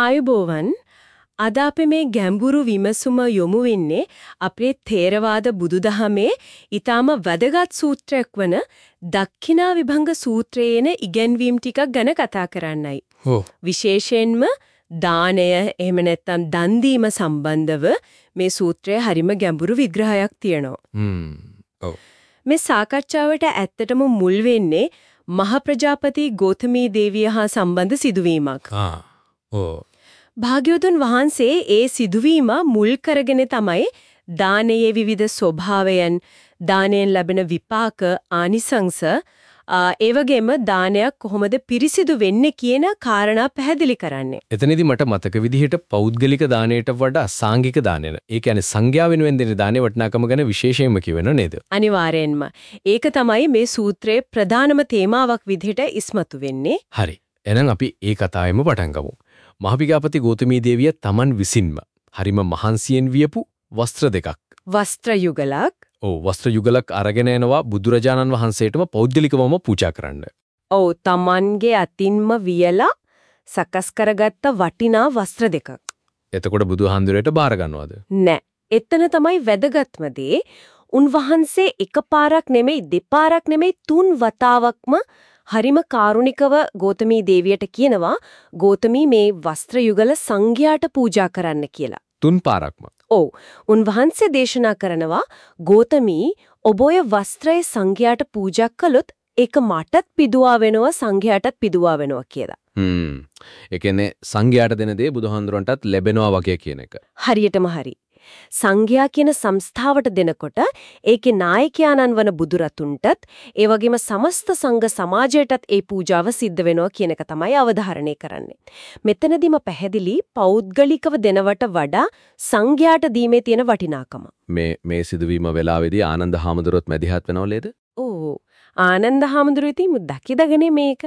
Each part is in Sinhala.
ආයුබෝවන් අද අපි මේ ගැඹුරු විමසුම යොමු වෙන්නේ අපේ ථේරවාද බුදුදහමේ ඊටාම වැදගත් සූත්‍රයක් වන දක්ඛිනා විභංග සූත්‍රයේන ඉගැන්වීම් ටිකක් ගැන කතා කරන්නයි. විශේෂයෙන්ම දානය එහෙම නැත්නම් දන් දීම සම්බන්ධව මේ සූත්‍රයේ හරිම ගැඹුරු විග්‍රහයක් තියෙනවා. මේ සාකච්ඡාවට ඇත්තටම මුල් වෙන්නේ මහ ප්‍රජාපති ගෝතමී දේවිය හා සම්බන්ධ සිදුවීමක්. ආ ඕ භාග්‍යවතුන් වහන්සේ ඒ සිදුවීම මුල් කරගෙන තමයි දානයේ විවිධ ස්වභාවයන් දානයෙන් ලැබෙන විපාක ආනිසංස ඒ වගේම දානයක් කොහොමද පිරිසිදු වෙන්නේ කියන කාරණා පැහැදිලි කරන්නේ. එතනදී මට මතක විදිහට පෞද්ගලික දාණයට වඩා සාංගික දාණයන. ඒ කියන්නේ සංඥා වෙනුවෙන් දෙන දානේ වටිනාකම ගැන විශේෂයෙන්ම කියවෙනව නේද? අනිවාර්යෙන්ම ඒක තමයි මේ සූත්‍රයේ ප්‍රධානම තේමාවක් විදිහට ඉස්මතු වෙන්නේ. හරි. එහෙනම් අපි ඒ කතාවෙම පටන් ගමු. මහවිගාපති ගෞතමී දේවිය Taman විසින්ම හරිම මහන්සියෙන් වියපු වස්ත්‍ර දෙකක්. වස්ත්‍ර යුගලක් ඔව් වස්ත්‍ර යුගලක් අරගෙන එනවා බුදුරජාණන් වහන්සේටම පෞද්ගලිකවම පූජා කරන්න. ඔව් Tamanගේ අතින්ම වියලා සකස් කරගත්ත වටිනා වස්ත්‍ර දෙකක්. එතකොට බුදුහාඳුරේට බාර ගන්නවද? නෑ. එතන තමයි වැදගත්ම දේ. උන්වහන්සේ එකපාරක් නෙමෙයි දෙපාරක් නෙමෙයි තුන් වතාවක්ම හරිම කාරුණිකව ගෝතමී දේවියට කියනවා ගෝතමී මේ වස්ත්‍ර යුගල සංඝයාට පූජා කරන්න කියලා. තුන් පාරක්ම. ඔව්. උන්වහන්සේ දේශනා කරනවා ගෝතමී ඔබ ඔය වස්ත්‍රය සංඝයාට පූජා කළොත් ඒක මටත් පිදුවා වෙනවා සංඝයාටත් පිදුවා වෙනවා කියලා. හ්ම්. ඒ කියන්නේ සංඝයාට දෙන දේ බුදුහාඳුරන්ටත් ලැබෙනවා වගේ කියන එක. හරියටම හරි. සංඝයා කියන සංස්ථාවට දෙනකොට ඒකේ නායකයාණන් වන බුදුරතුන්ටත් ඒ වගේම සමස්ත සංඝ සමාජයටත් ඒ පූජාව සිද්ධ වෙනවා කියන එක තමයි අවධාරණය කරන්නේ. මෙතනදිම පැහැදිලි පෞද්ගලිකව දෙනවට වඩා සංඝයාට දීමේ තියෙන වටිනාකම. මේ මේ සිදුවීම වෙලාවේදී ආනන්ද හාමුදුරුවොත් මැදිහත් වෙනව නේද? ඕ ආනන්ද හාමුදුරුවෝ ඉතින් දකිදගනේ මේක.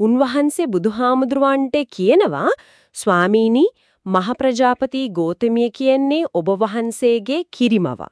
උන්වහන්සේ බුදුහාමුදුරුවන්ට කියනවා ස්වාමීනි මහ ප්‍රජාපති ගෝතමිය කියන්නේ ඔබ වහන්සේගේ කිරිමව.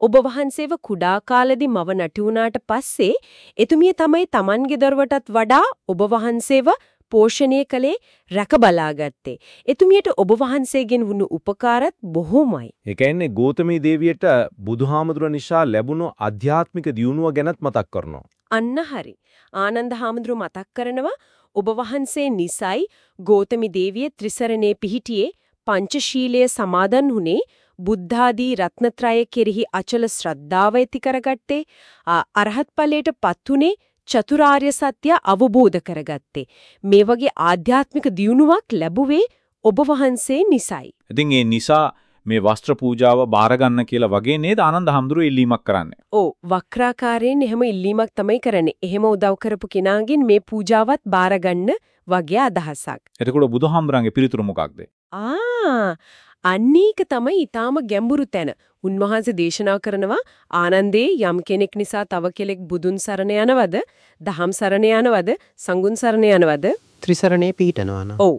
ඔබ වහන්සේව කුඩා කාලෙදි මව නැති වුණාට පස්සේ එතුමිය තමයි Tamanගේ දරුවටත් වඩා ඔබ වහන්සේව පෝෂණය කළේ රැක බලාගත්තේ. එතුමියට ඔබ වහන්සේගෙන් වුණු උපකාරත් බොහෝමයි. ඒ කියන්නේ ගෞතමී දේවියට බුදුහාමුදුර නිසා ලැබුණු ආධ්‍යාත්මික දියුණුව ගැනත් මතක් කරනවා. අන්න හරි. ආනන්ද හාමුදුරුව මතක් කරනවා ඔබ වහන්සේ නිසයි ගෝතමි දේවිය ත්‍රිසරණේ පිහිටියේ පංචශීලයේ සමාදන් වුණේ. බුද්ධාදී රත්නත්‍රය කෙරෙහි අචල ශ්‍රද්ධාව ඇති කරගත්තේ ආ, අරහත් ඵලයට පත්ුනේ චතුරාර්ය සත්‍ය අවබෝධ කරගත්තේ. මේ වගේ ආධ්‍යාත්මික දියුණුවක් ලැබුවේ ඔබ වහන්සේ නිසයි. ඉතින් ඒ නිසා මේ වස්ත්‍ර පූජාව බාර ගන්න කියලා වගේ නේද ආනන්ද හඳුරු ඉල්ලීමක් කරන්නේ. ඕ වක්‍රාකාරයෙන් එහෙම ඉල්ලීමක් තමයි කරන්නේ. එහෙම උදව් කරපු කෙනාගෙන් මේ පූජාවත් බාරගන්න වගේ අදහසක්. එතකොට බුදුහාමුදුරන්ගේ පිළිතුර මොකක්ද? ආ අන්නේක තමයි ඊටාම ගැඹුරු තැන. උන්වහන්සේ දේශනා කරනවා ආනන්දේ යම් කෙනෙක් නිසා තව කෙනෙක් බුදුන් සරණ යනවද, දහම් සරණ යනවද, සංඝුන් සරණ යනවද? ත්‍රිසරණේ පීඨනවා නම් ඔව්.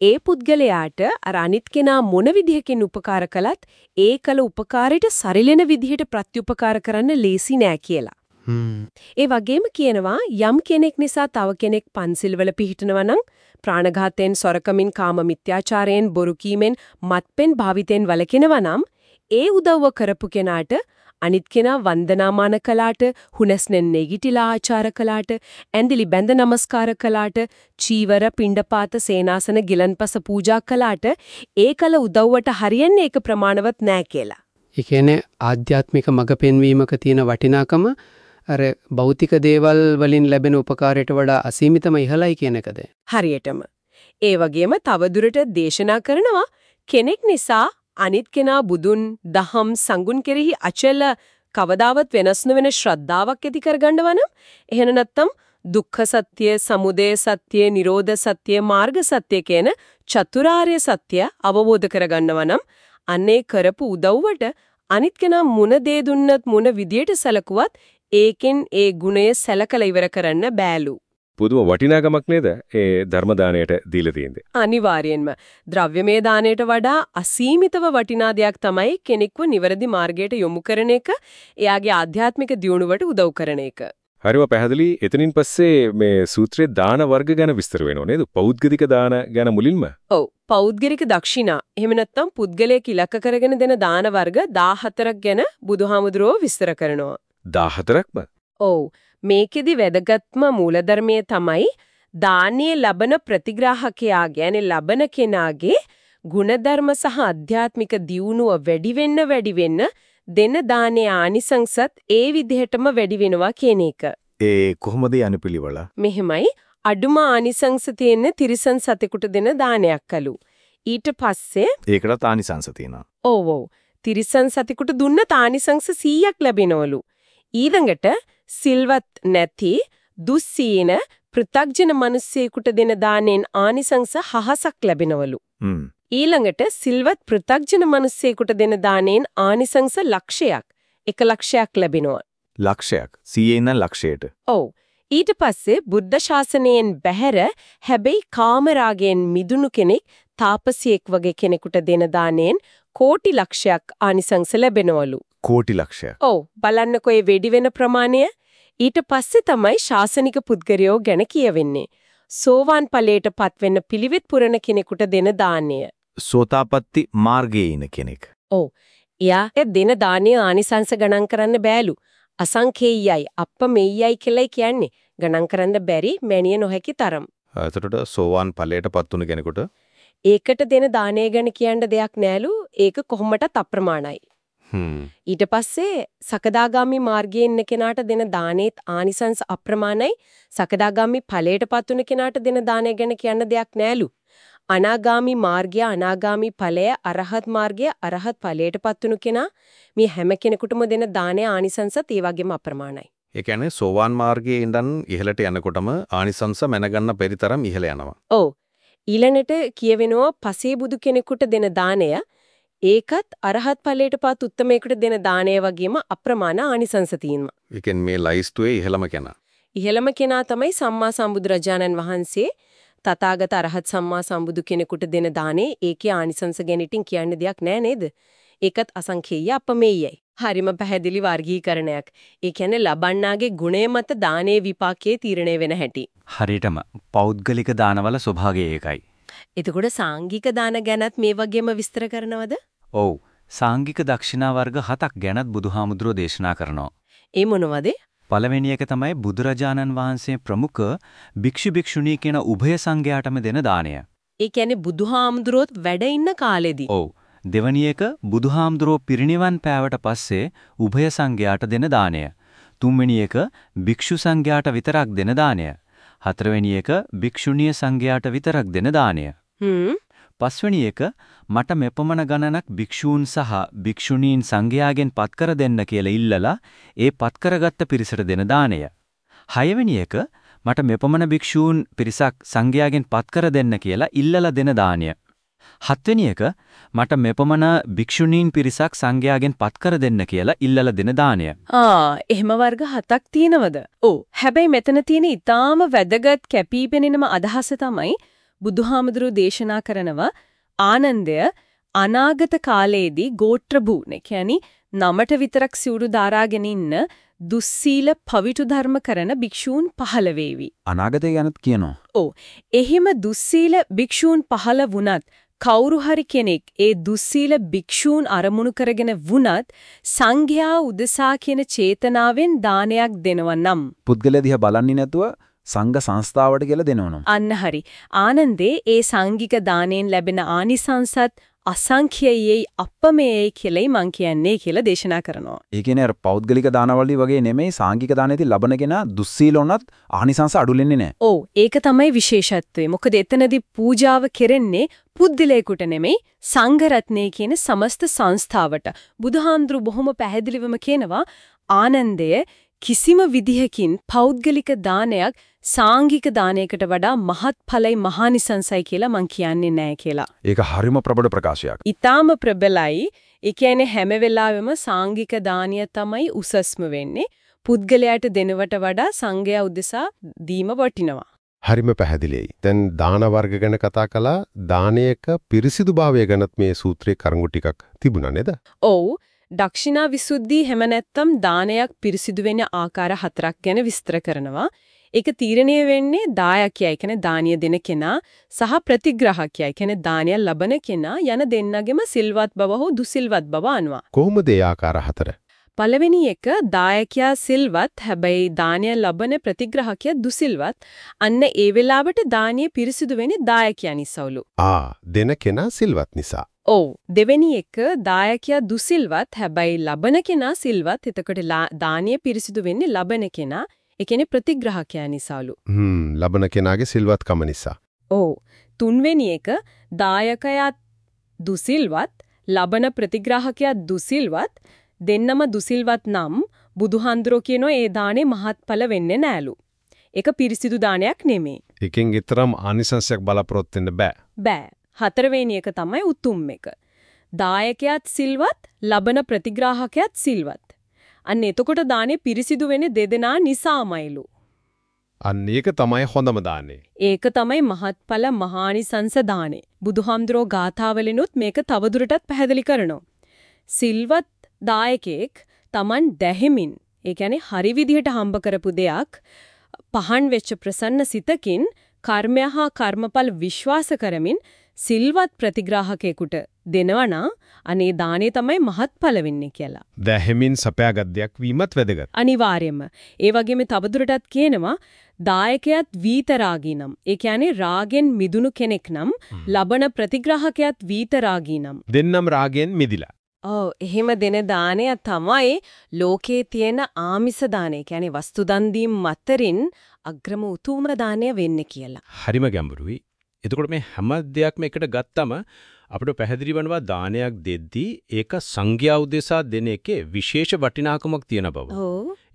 ඒ පුද්ගලයාට අර අනිත් කෙනා මොන විදිහකින් උපකාර කළත් ඒ කළ උපකාරයට සරිලෙන විදිහට ප්‍රත්‍යුපකාර කරන්න ලේසි නෑ කියලා. ඒ වගේම කියනවා යම් කෙනෙක් නිසා තව කෙනෙක් පන්සිල්වල පිහිටනවා නම් ප්‍රාණඝාතයෙන් සොරකමින් කාම මිත්‍යාචාරයෙන් බොරු කීමෙන් මත්පෙන් භාවිතෙන් වළකිනවා නම් ඒ උදව්ව කරපු කෙනාට අනිත් කෙනා වන්දනාමාන කළාට හුනස්නෙන් නැගිටිලා ආචාර කළාට ඇඳිලි බැඳ නමස්කාර කළාට චීවර පිණ්ඩපාත සේනාසන ගිලන්පස පූජා කළාට ඒ කල උදව්වට හරියන්නේ ඒක ප්‍රමාණවත් නෑ කියලා. ඒ කියන්නේ ආධ්‍යාත්මික මඟ පෙන්වීමක තියෙන වටිනාකම අර භෞතික දේවල් වලින් ලැබෙන උපකාරයට වඩා අසීමිතම ඉහළයි කියන එකද? හරියටම. ඒ වගේම තවදුරට දේශනා කරනවා කෙනෙක් නිසා අනිත් කෙනා බුදුන්, දහම්, සංගුණ කෙරෙහි අචල කවදාවත් වෙනස් නොවන ශ්‍රද්ධාවක් ඇති කරගන්නවා නම් එහෙම නැත්නම් දුක්ඛ සත්‍ය, සමුදය සත්‍ය, නිරෝධ සත්‍ය, මාර්ග සත්‍ය කියන චතුරාර්ය සත්‍ය අවබෝධ කරගන්නවා නම් අන්නේ කරපු උදව්වට අනිත් කෙනා මුණ දේ දුන්නත් මුණ විදියට සැලකුවත් ඒකෙන් ඒ ගුණය සැලකලා ඉවර කරන්න බෑලු. පුදුම වටිනාකමක් නේද ඒ ධර්ම දාණයට දීලා තියෙන්නේ. අනිවාර්යෙන්ම ද්‍රව්‍යමය දාණයට වඩා අසීමිතව වටිනා දෙයක් තමයි කෙනෙක්ව නිවැරදි මාර්ගයට යොමු කරන එක, එයාගේ ආධ්‍යාත්මික දියුණුවට උදව් කරන එක. හරිම පැහැදිලි. එතනින් පස්සේ මේ සූත්‍රයේ දාන වර්ග ගැන විස්තර වෙනව නේද? පෞද්ගලික දාන ගැන මුලින්ම. ඔව් පෞද්ගලික දක්ෂිනා එහෙම නැත්නම් පුද්ගලයෙක් ඉලක්ක කරගෙන දෙන දාන වර්ග 14ක් ගැන බුදුහාමුදුරුවෝ විස්තර කරනවා. 14ක්ම. ඔව් මේකෙදි වැදගත්ම මූලධර්මයේ තමයි දානීය ලබන ප්‍රතිග්‍රාහකයා කියන්නේ ලබන කෙනාගේ ಗುಣධර්ම සහ අධ්‍යාත්මික දියුණුව වැඩි වෙන්න වැඩි වෙන්න දෙන දානයේ ආනිසංසත් ඒ විදිහටම වැඩි වෙනවා කියන එක. ඒ කොහොමද යන පිළිවෙල? මෙහෙමයි අඩුම ආනිසංස තියෙන තිරිසන් සතෙකුට දෙන දානයක්කලු. ඊට පස්සේ ඒකට තානිසංස තියෙනවා. ඔව් ඔව්. තිරිසන් සතෙකුට දුන්න තානිසංස 100ක් ලැබෙනවලු. ඊළඟට සිල්වත් නැති දුස්සීන පෘ탁ජන මිනිස්සෙකුට දෙන දාණයෙන් ආනිසංස හහසක් ලැබෙනවලු. ඊළඟට සිල්වත් පෘ탁ජන මිනිස්සෙකුට දෙන දාණයෙන් ආනිසංස ලක්ෂයක් එක ලක්ෂයක් ලැබෙනවා. ලක්ෂයක්. 100 ඉඳන් ලක්ෂයට. ඔව්. ඊට පස්සේ බුද්ධ ශාසනයෙන් බැහැර හැබැයි කාමරාගයෙන් මිදුණු කෙනෙක් තාපසියෙක් වගේ කෙනෙකුට දෙන දාණයෙන් කෝටි ලක්ෂයක් ආනිසංස ලැබෙනවලු. කෝටි ලක්ෂයක්. ඔව් බලන්නකෝ ඒ වෙඩි වෙන ප්‍රමාණය ඊට පස්සේ තමයි ශාසනික පුද්ගලයෝ ගැන කියවෙන්නේ. සෝවාන් ඵලයට පත්වෙන්න පිළිවෙත් පුරන කෙනෙකුට දෙන දාණය. සෝතාපට්ටි මාර්ගයේ ඉන කෙනෙක්. එයා දෙන දාණය ආනිසංස ගණන් කරන්න බෑලු. අසංඛේයයි අප්පමෙය්‍යයි කියලායි කියන්නේ. ගණන් කරන්න බැරි මැනිය නොහැකි තරම්. එතකොට සෝවාන් ඵලයට පත් වුණ කෙනෙකුට ඒකට දෙන දාණය ගැන කියන්න දෙයක් නෑලු. ඒක කොහොමටත් අප්‍රමාණයි. ඊට පස්සේ සකදාගාමි මාර්ගයේ ඉන්න කෙනාට දෙන දානේත් ආනිසංස අප්‍රමාණයි සකදාගාමි ඵලයටපත් වුණ කෙනාට දෙන දානය ගැන කියන්න දෙයක් නෑලු අනාගාමි මාර්ගය අනාගාමි ඵලය අරහත් මාර්ගය අරහත් ඵලයටපත් වුණු කෙනා මේ හැම කෙනෙකුටම දෙන දානය ආනිසංසත් ඒ වගේම අප්‍රමාණයි ඒ කියන්නේ සෝවාන් මාර්ගයේ ඉඳන් ඉහළට යනකොටම ආනිසංස මැනගන්න බැරි තරම් ඉහළ යනවා. ඔව් ඊළඟට කියවෙනවා පසේ බුදු කෙනෙකුට දෙන දානය ඒකත් අරහත් ඵලයටපත් උත්තමයෙකුට දෙන දානය වගේම අප්‍රමාණ ආනිසංස තියෙනවා ඒ කියන්නේ මේ ලයිස්තුවේ ඉහළම කෙනා. ඉහළම කෙනා තමයි සම්මා සම්බුදුරජාණන් වහන්සේ තථාගත අරහත් සම්මා සම්බුදු කෙනෙකුට දෙන දානේ ඒකේ ආනිසංස ගැන ඉතින් කියන්න දෙයක් නෑ නේද? ඒකත් අසංඛේය අපමෙයයි. හරිම පැහැදිලි වර්ගීකරණයක්. ඒ කියන්නේ ලබන්නාගේ ගුණය මත දානේ විපාකයේ තීරණය වෙන හැටි. හරියටම පෞද්ගලික දානවල ස්වභාවය ඒකයි. එතකොට සාංගික දාන ගැනත් මේ වගේම විස්තර කරනවද? ඔව්. සාංගික දක්ෂිනා වර්ග හතක් ගැනත් බුදුහාමුදුරෝ දේශනා කරනවා. ඒ මොනවද? පළවෙනි එක තමයි බුදුරජාණන් වහන්සේ ප්‍රමුඛ භික්ෂු භික්ෂුණී කියන උභය සංඝයාටම දෙන දානය. ඒ කියන්නේ බුදුහාමුදුරුවොත් වැඩ ඉන්න කාලෙදී. ඔව්. දෙවැනි එක බුදුහාමුදුරෝ පිරිනිවන් පෑවට පස්සේ උභය සංඝයාට දෙන දානය. තුන්වෙනි එක භික්ෂු සංඝයාට විතරක් දෙන දානය. හතරවෙනි එක භික්ෂුණීය සංඝයාට විතරක් දෙන දානය. හ්ම්. පස්වෙනි එක මට මෙපමණ ගණනක් භික්ෂූන් සහ භික්ෂුණීන් සංඝයාගෙන් පත්කර දෙන්න කියලා ඉල්ලලා ඒ පත්කරගත්ත පිරිසට දෙන දානය. හයවෙනි එක මට මෙපමණ භික්ෂූන් පිරිසක් සංඝයාගෙන් පත්කර දෙන්න කියලා ඉල්ලලා දෙන දානය. හත්වෙනි එක මට මෙපමණ භික්ෂුණීන් පිරිසක් සංඝයාගෙන් පත්කර දෙන්න කියලා ඉල්ලලා දෙන දානය. ආ එහෙම වර්ග හතක් තියෙනවද? ඔව්. හැබැයි මෙතන තියෙන ඊටාම වැදගත් කැපිපෙනෙනම අදහස තමයි බුදුහාමුදුරු දේශනා කරනවා ආනන්දය අනාගත කාලයේදී ගෝත්‍ර භූනේ කියන්නේ නමට විතරක් සිවුරු දාරාගෙන ඉන්න දුස්සීල පවිතු ධර්ම කරන භික්ෂූන් පහළ වේවි. අනාගතය ගැනත් කියනවා. එහිම දුස්සීල භික්ෂූන් පහළ වුණත් කවුරු හරි කෙනෙක් ඒ දුස්සීල භික්ෂූන් අරමුණු කරගෙන වුණත් සංඝයා උදෙසා කියන චේතනාවෙන් දානයක් දෙනවා නම් පුද්ගලයා දිහා බලන්නේ නැතුව සංඝ සංස්ථාවට කියලා දෙනවනම්. අන්න හරි ආනන්දේ ඒ සංඝික දාණයෙන් ලැබෙන ආනිසංසත් අසංඛ්‍යයයි අපමෙයයි කියලයි මං කියන්නේ කියලා දේශනා කරනවා. ඒ කියන්නේ අර පෞද්ගලික දානවලදී වගේ නෙමෙයි සාංගික දානයේදී ලබන කෙනා දුස්සීලොනත් ආනිසංස අඩුලෙන්නේ නැහැ. ඔව් ඒක තමයි විශේෂත්වය. මොකද එතනදී පූජාව කෙරෙන්නේ පුද්දලයකට නෙමෙයි සංඝ රත්නයේ කියන සමස්ත සංස්ථාවට. බුදුහාඳුරු බොහොම පැහැදිලිවම කියනවා ආනන්දය කිසිම විදිහකින් පෞද්ගලික දානයක් සාංගික දානයකට වඩා මහත්ඵලයි මහානිසංසයි කියලා මං කියන්නේ නැහැ කියලා. ඒක හරිම ප්‍රබල ප්‍රකාශයක්. ඊටාම ප්‍රබලයි. ඒ කියන්නේ හැම වෙලාවෙම සාංගික දානිය තමයි උසස්ම වෙන්නේ. පුද්ගලයාට දෙනවට වඩා සංඝයා උදෙසා දීම වටිනවා. හරිම පැහැදිලියි. දැන් දාන වර්ග ගැන කතා කළා දානයක පිරිසිදුභාවය ගැනත් මේ සූත්‍රයේ කරුණු ටිකක් තිබුණා නේද? ඔව් දක්ෂිනා විසුද්ධි හැම නැත්තම් දානයක් පිරිසිදු වෙන ආකාර හතරක් ගැන විස්තර කරනවා. ඒක තීරණය වෙන්නේ දායකයයි කියන්නේ දානිය දෙන කෙනා සහ ප්‍රතිග්‍රාහකයයි කියන්නේ දානය ලබන කෙනා යන දෙන්නගෙම සිල්වත් බව හෝ දුසිල්වත් බව අනුව. කොහොමද ඒ ආකාර හතර? පළවෙනි එක දායකයා සිල්වත් හැබැයි දානය ලබන ප්‍රතිග්‍රාහකයා දුසිල්වත් අන්න ඒ වෙලාවට දානිය පිරිසිදු වෙන්නේ දායකයා නිසාවලු. ආ දෙන කෙනා සිල්වත් නිසා. ඔව් දෙවෙනි එක දායකයා දුසිල්වත් හැබැයි ලබන කෙනා සිල්වත් එතකොට දානිය පිරිසිදු වෙන්නේ ලබන කෙනා ඒ කියන්නේ ප්‍රතිග්‍රාහකයා නිසාලු. හ්ම් ලබන කෙනාගේ සිල්වත්කම නිසා. ඔව් තුන්වෙනි එක දායකයා දුසිල්වත් ලබන ප්‍රතිග්‍රාහකයා දුසිල්වත් දෙන්නම දුසිල්වත් නම් බුදුහන්දරෝ කියනෝ ඒ දානේ මහත්ඵල වෙන්නේ නෑලු. ඒක පිරිසිදු දානයක් නෙමෙයි. එකෙන් ඊතරම් ආනිසංසයක් බලාපොරොත්තු වෙන්න බෑ. බෑ. හතරවෙනි එක තමයි උතුම් එක. දායකයාත් සිල්වත්, ලබන ප්‍රතිග්‍රාහකයාත් සිල්වත්. අන්න එතකොට දානේ පිරිසිදු වෙන්නේ දෙදෙනා නිසාමයිලු. අන්න ඒක තමයි හොඳම දානේ. ඒක තමයි මහත්ඵල මහානිසංස දානේ. බුදුහාමුදුරෝ ගාථාවලිනුත් මේක තවදුරටත් පැහැදිලි කරනවා. සිල්වත් දායකෙක් Taman දැහෙමින් ඒ කියන්නේ හරි විදිහට හම්බ කරපු දෙයක් පහන් වෙච්ච ප්‍රසන්න සිතකින් කර්මය හා කර්මඵල විශ්වාස කරමින් සිල්වත් ප්‍රතිග්‍රාහකයෙකුට දෙනවනා අනේ දානේ තමයි මහත්ඵල වෙන්නේ කියලා. දැහැමින් සපයාගත් දෙයක් වීමත් වැදගත්. අනිවාර්යයෙන්ම. ඒ වගේම තවදුරටත් කියනවා දායකයාත් වීතරාගී නම්. ඒ කියන්නේ රාගෙන් මිදුණු කෙනෙක් නම් ලබන ප්‍රතිග්‍රාහකයාත් වීතරාගී නම්. දෙන්නම් රාගෙන් මිදිලා. ඔව් එහෙම දෙන දාණය තමයි ලෝකේ තියෙන ආමිස දාණය. කියන්නේ වස්තු දන් දීම් මතරින් අග්‍රම උතුම දාණය වෙන්නේ කියලා. හරිම ගැඹුරුයි. එතකොට මේ හැම දෙයක්ම එකට ගත්තම අපිට පැහැදිලි වෙනවා දානයක් දෙද්දී ඒක සංඝයා උදෙසා දෙන එකේ විශේෂ වටිනාකමක් තියෙන බව.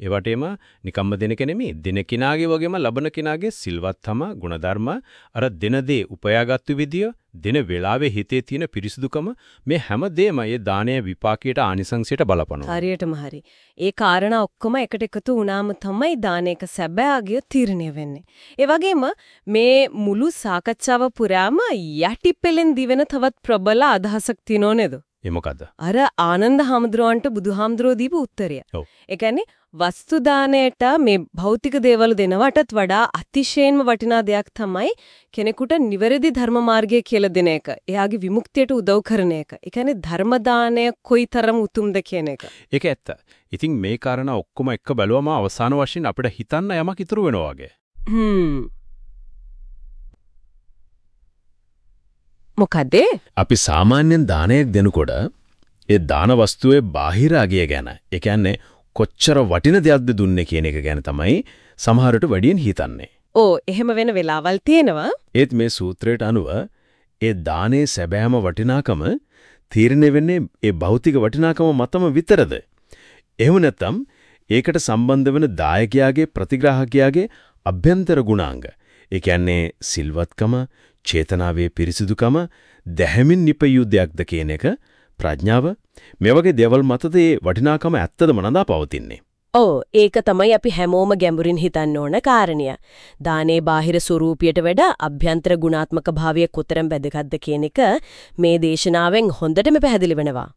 ඔව්. ඒ වටේම නිකම්ම දෙන කෙනෙමි දෙන කෙනාගේ වගේම ලබන කෙනාගේ සිල්වත්කම ගුණධර්ම අර දෙන දේ උපයාගත්තු විදිය දෙන වෙලාවේ හිතේ තියෙන පිරිසුදුකම මේ හැම දෙයක්ම ඒ දානයේ විපාකයට ආනිසංසයට බලපනවා. හරියටම හරි. ඒ කාරණා ඔක්කොම එකට එකතු වුණාම තමයි දානයක සැබෑගිය තීරණය වෙන්නේ. ඒ වගේම මේ මුළු සාකච්ඡාව පුරාම යටි පෙලෙන් දිවෙන තවත් ප්‍රබල අදහසක් තියෙනව නේද? ඒ මොකද්ද? අර ආනන්ද හාමුදුරුවන්ට බුදුහාමුදුරුවෝ දීපු උත්තරය. ඔව්. ඒ කියන්නේ වස්තු දාණයට මේ භෞතික දේවල් දෙනවටත් වඩා අතිශයින්ම වටිනා දෙයක් තමයි කෙනෙකුට නිවැරදි ධර්ම මාර්ගය කියලා දෙන එක. එයාගේ විමුක්තියට උදව් කරන එක. ඒ කියන්නේ ධර්ම දාණය කොයිතරම් උතුම්ද කියන එක. ඒක ඇත්ත. ඉතින් මේ කාරණා ඔක්කොම එක්ක බැලුවම අවසාන වශයෙන් අපිට හිතන්න යමක් ඉතුරු වෙනවා වගේ. හ්ම්. මොකද අපි සාමාන්‍යයෙන් දානයක් දෙනකොට ඒ දාන වස්තුවේ බාහිර අගය ගැන, ඒ කියන්නේ කොච්චර වටින දෙයක්ද දුන්නේ කියන එක ගැන තමයි සමහරට වැඩියෙන් හිතන්නේ. ඕ එහෙම වෙන වෙලාවල් තියෙනවා. ඒත් මේ සූත්‍රයට අනුව ඒ දානේ සැබෑම වටිනාකම තීරණය වෙන්නේ ඒ භෞතික වටිනාකම මතම විතරද? එහෙම නැත්නම් ඒකට සම්බන්ධ වෙන දායකයාගේ ප්‍රතිග්‍රාහකයාගේ අභ්‍යන්තර ගුණාංග. ඒ කියන්නේ සිල්වත්කම, චේතනාවේ පිරිසිදුකම, දැහැමින් නිපයූ දෙයක්ද කියන එක ප්‍රඥාව මේ වගේ දේවල් මතද ඒ වටිනාකම ඇත්තදම නඳා පවතින්නේ. ඔව් ඒක තමයි අපි හැමෝම ගැඹුරින් හිතන්න ඕන කාරණය. දානේ බාහිර ස්වරූපයට වඩා අභ්‍යන්තර ගුණාත්මක භාවය කොතරම් වැදගත්ද කියන එක මේ දේශනාවෙන් හොඳටම පැහැදිලි වෙනවා.